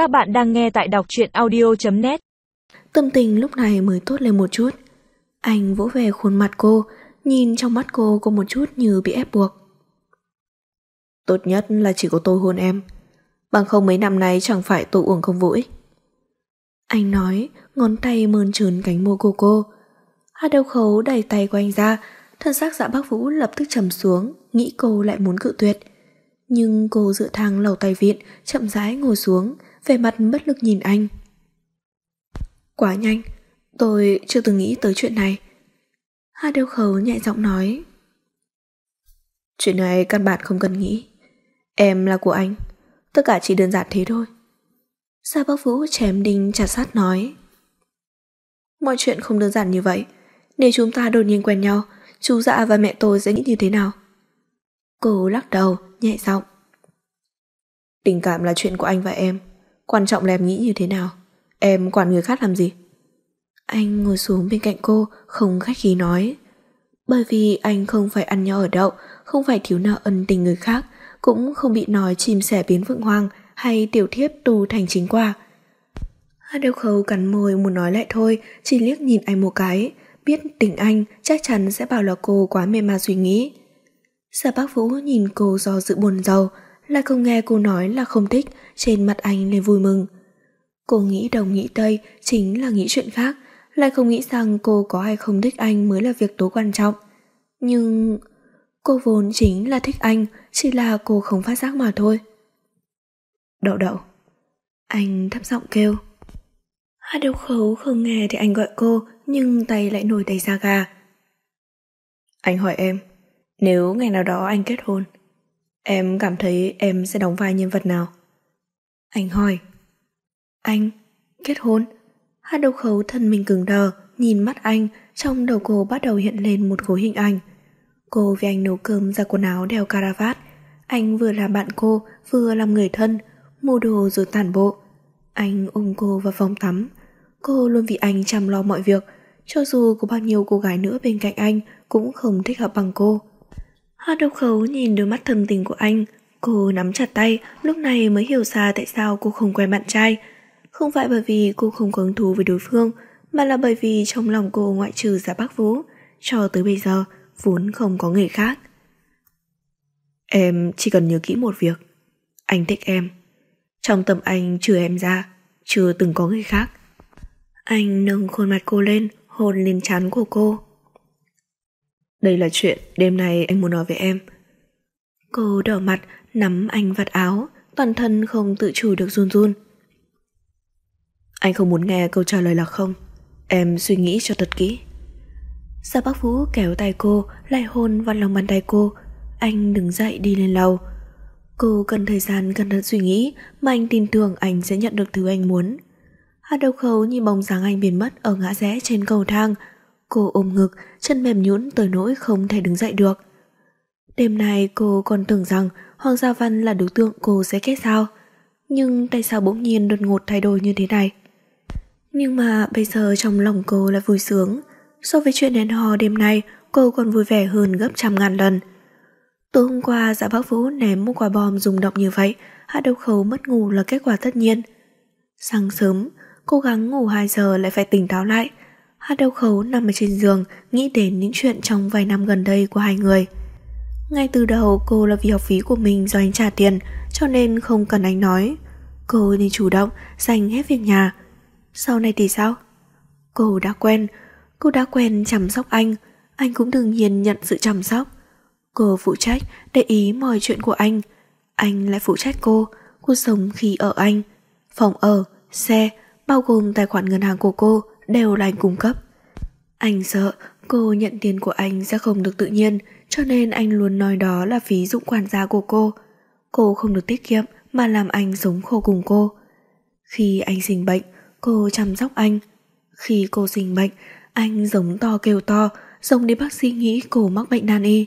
Các bạn đang nghe tại đọc truyện audio.net Tâm tình lúc này mới tốt lên một chút. Anh vỗ về khuôn mặt cô, nhìn trong mắt cô có một chút như bị ép buộc. Tốt nhất là chỉ có tôi hôn em. Bằng không mấy năm nay chẳng phải tôi uổng không vội. Anh nói, ngón tay mơn trớn cánh môi của cô. Hai đầu khấu đẩy tay của anh ra, thân xác dạ bác Vũ lập tức trầm xuống, nghĩ cô lại muốn cự tuyệt. Nhưng cô dựa thang lầu tài viện chậm rãi ngồi xuống, vẻ mặt bất lực nhìn anh. Quá nhanh, tôi chưa từng nghĩ tới chuyện này. Hai đeo khấu nhẹ giọng nói. Chuyện này căn bản không cần nghĩ. Em là của anh, tất cả chỉ đơn giản thế thôi. Sa bác Vũ chém đinh chặt sát nói. Mọi chuyện không đơn giản như vậy. Nếu chúng ta đột nhiên quen nhau, chú dạ và mẹ tôi sẽ nghĩ như thế nào? Cô lắc đầu, nhẹ giọng. Tình cảm là chuyện của anh và em. Quan trọng là em nghĩ như thế nào. Em quản người khác làm gì? Anh ngồi xuống bên cạnh cô, không khách khí nói. Bởi vì anh không phải ăn nhau ở đậu, không phải thiếu nợ ân tình người khác, cũng không bị nói chim sẻ biến vượng hoang hay tiểu thiếp tu thành chính quả. Hai đeo khấu cắn môi muốn nói lại thôi, chỉ liếc nhìn anh một cái, biết tình anh chắc chắn sẽ bảo là cô quá mê ma suy nghĩ. Sa bác Vũ nhìn cô do dự buồn giàu, lại không nghe cô nói là không thích, trên mặt anh lên vui mừng. Cô nghĩ đồng nghĩ tây chính là nghĩ chuyện khác, lại không nghĩ rằng cô có hay không thích anh mới là việc tố quan trọng. Nhưng cô vốn chính là thích anh, chỉ là cô không phát giác mà thôi. Đậu đậu. Anh thấp giọng kêu. Hai đầu khấu không nghe thì anh gọi cô, nhưng tay lại nổi đầy da gà. Anh hỏi em, nếu ngày nào đó anh kết hôn, em cảm thấy em sẽ đóng vai nhân vật nào? Anh hỏi. Anh, kết hôn? Hai đầu khấu thân mình cứng đờ, nhìn mắt anh, trong đầu cô bắt đầu hiện lên một khối hình ảnh. Cô vì anh nấu cơm ra quần áo đeo caravat, anh vừa là bạn cô, vừa làm người thân, mua đồ rồi tản bộ. Anh ôm cô vào phòng tắm, cô luôn vì anh chăm lo mọi việc, cho dù có bao nhiêu cô gái nữa bên cạnh anh cũng không thích hợp bằng cô. Hoa độc khấu nhìn đôi mắt thầm tình của anh, cô nắm chặt tay, lúc này mới hiểu ra tại sao cô không quen bạn trai. Không phải bởi vì cô không có hứng thú với đối phương, mà là bởi vì trong lòng cô ngoại trừ giả bác Vũ, cho tới bây giờ vốn không có người khác. Em chỉ cần nhớ kỹ một việc, anh thích em. Trong tâm anh trừ em ra, chưa từng có người khác. Anh nâng khuôn mặt cô lên, hôn lên trán của cô. Đây là chuyện đêm nay anh muốn nói với em. Cô đỏ mặt, nắm anh vạt áo, toàn thân không tự chủ được run run. Anh không muốn nghe câu trả lời là không. Em suy nghĩ cho thật kỹ. Sa bác Vũ kéo tay cô, lại hôn vào lòng bàn tay cô. Anh đứng dậy đi lên lầu. Cô cần thời gian cẩn thận suy nghĩ mà anh tin tưởng anh sẽ nhận được thứ anh muốn. Hạ đầu khấu nhìn bóng dáng anh biến mất ở ngã rẽ trên cầu thang. Cô ôm ngực, chân mềm nhũn tới nỗi không thể đứng dậy được. Đêm nay cô còn tưởng rằng Hoàng Gia Văn là đối tượng cô sẽ kết giao. Nhưng tại sao bỗng nhiên đột ngột thay đổi như thế này? Nhưng mà bây giờ trong lòng cô là vui sướng. So với chuyện hẹn hò đêm nay, cô còn vui vẻ hơn gấp trăm ngàn lần. Tối hôm qua, dạ bác Vũ ném một quả bom rung động như vậy, hạ đầu khấu mất ngủ là kết quả tất nhiên. Sáng sớm, cố gắng ngủ 2 giờ lại phải tỉnh táo lại. Hát đầu khấu nằm ở trên giường, nghĩ đến những chuyện trong vài năm gần đây của hai người. Ngay từ đầu cô là vì học phí của mình do anh trả tiền, cho nên không cần anh nói. Cô nên chủ động, dành hết việc nhà. Sau này thì sao? Cô đã quen, cô đã quen chăm sóc anh, anh cũng đương nhiên nhận sự chăm sóc. Cô phụ trách để ý mọi chuyện của anh, anh lại phụ trách cô, cô sống khi ở anh. Phòng ở, xe, bao gồm tài khoản ngân hàng của cô đều là anh cung cấp. Anh sợ cô nhận tiền của anh sẽ không được tự nhiên, cho nên anh luôn nói đó là phí dụng quản gia của cô. Cô không được tiết kiệm mà làm anh sống khổ cùng cô. Khi anh sinh bệnh, cô chăm sóc anh. Khi cô sinh bệnh, anh giống to kêu to, giống đến bác sĩ nghĩ cô mắc bệnh nan y.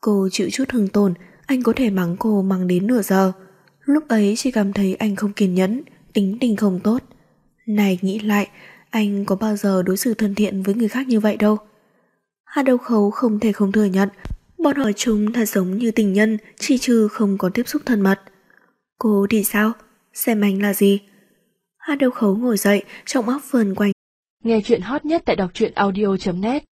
Cô chịu chút hưng tổn, anh có thể mắng cô mắng đến nửa giờ. Lúc ấy chỉ cảm thấy anh không kiên nhẫn, tính tình không tốt. Này nghĩ lại, anh có bao giờ đối xử thân thiện với người khác như vậy đâu. Hạ đầu khấu không thể không thừa nhận, bọn họ chúng thật giống như tình nhân, chỉ trừ không có tiếp xúc thân mật. Cô thì sao? Xem anh là gì? Hạ đầu khấu ngồi dậy, trong óc vườn quanh. Nghe chuyện hot nhất tại đọc truyện audio.net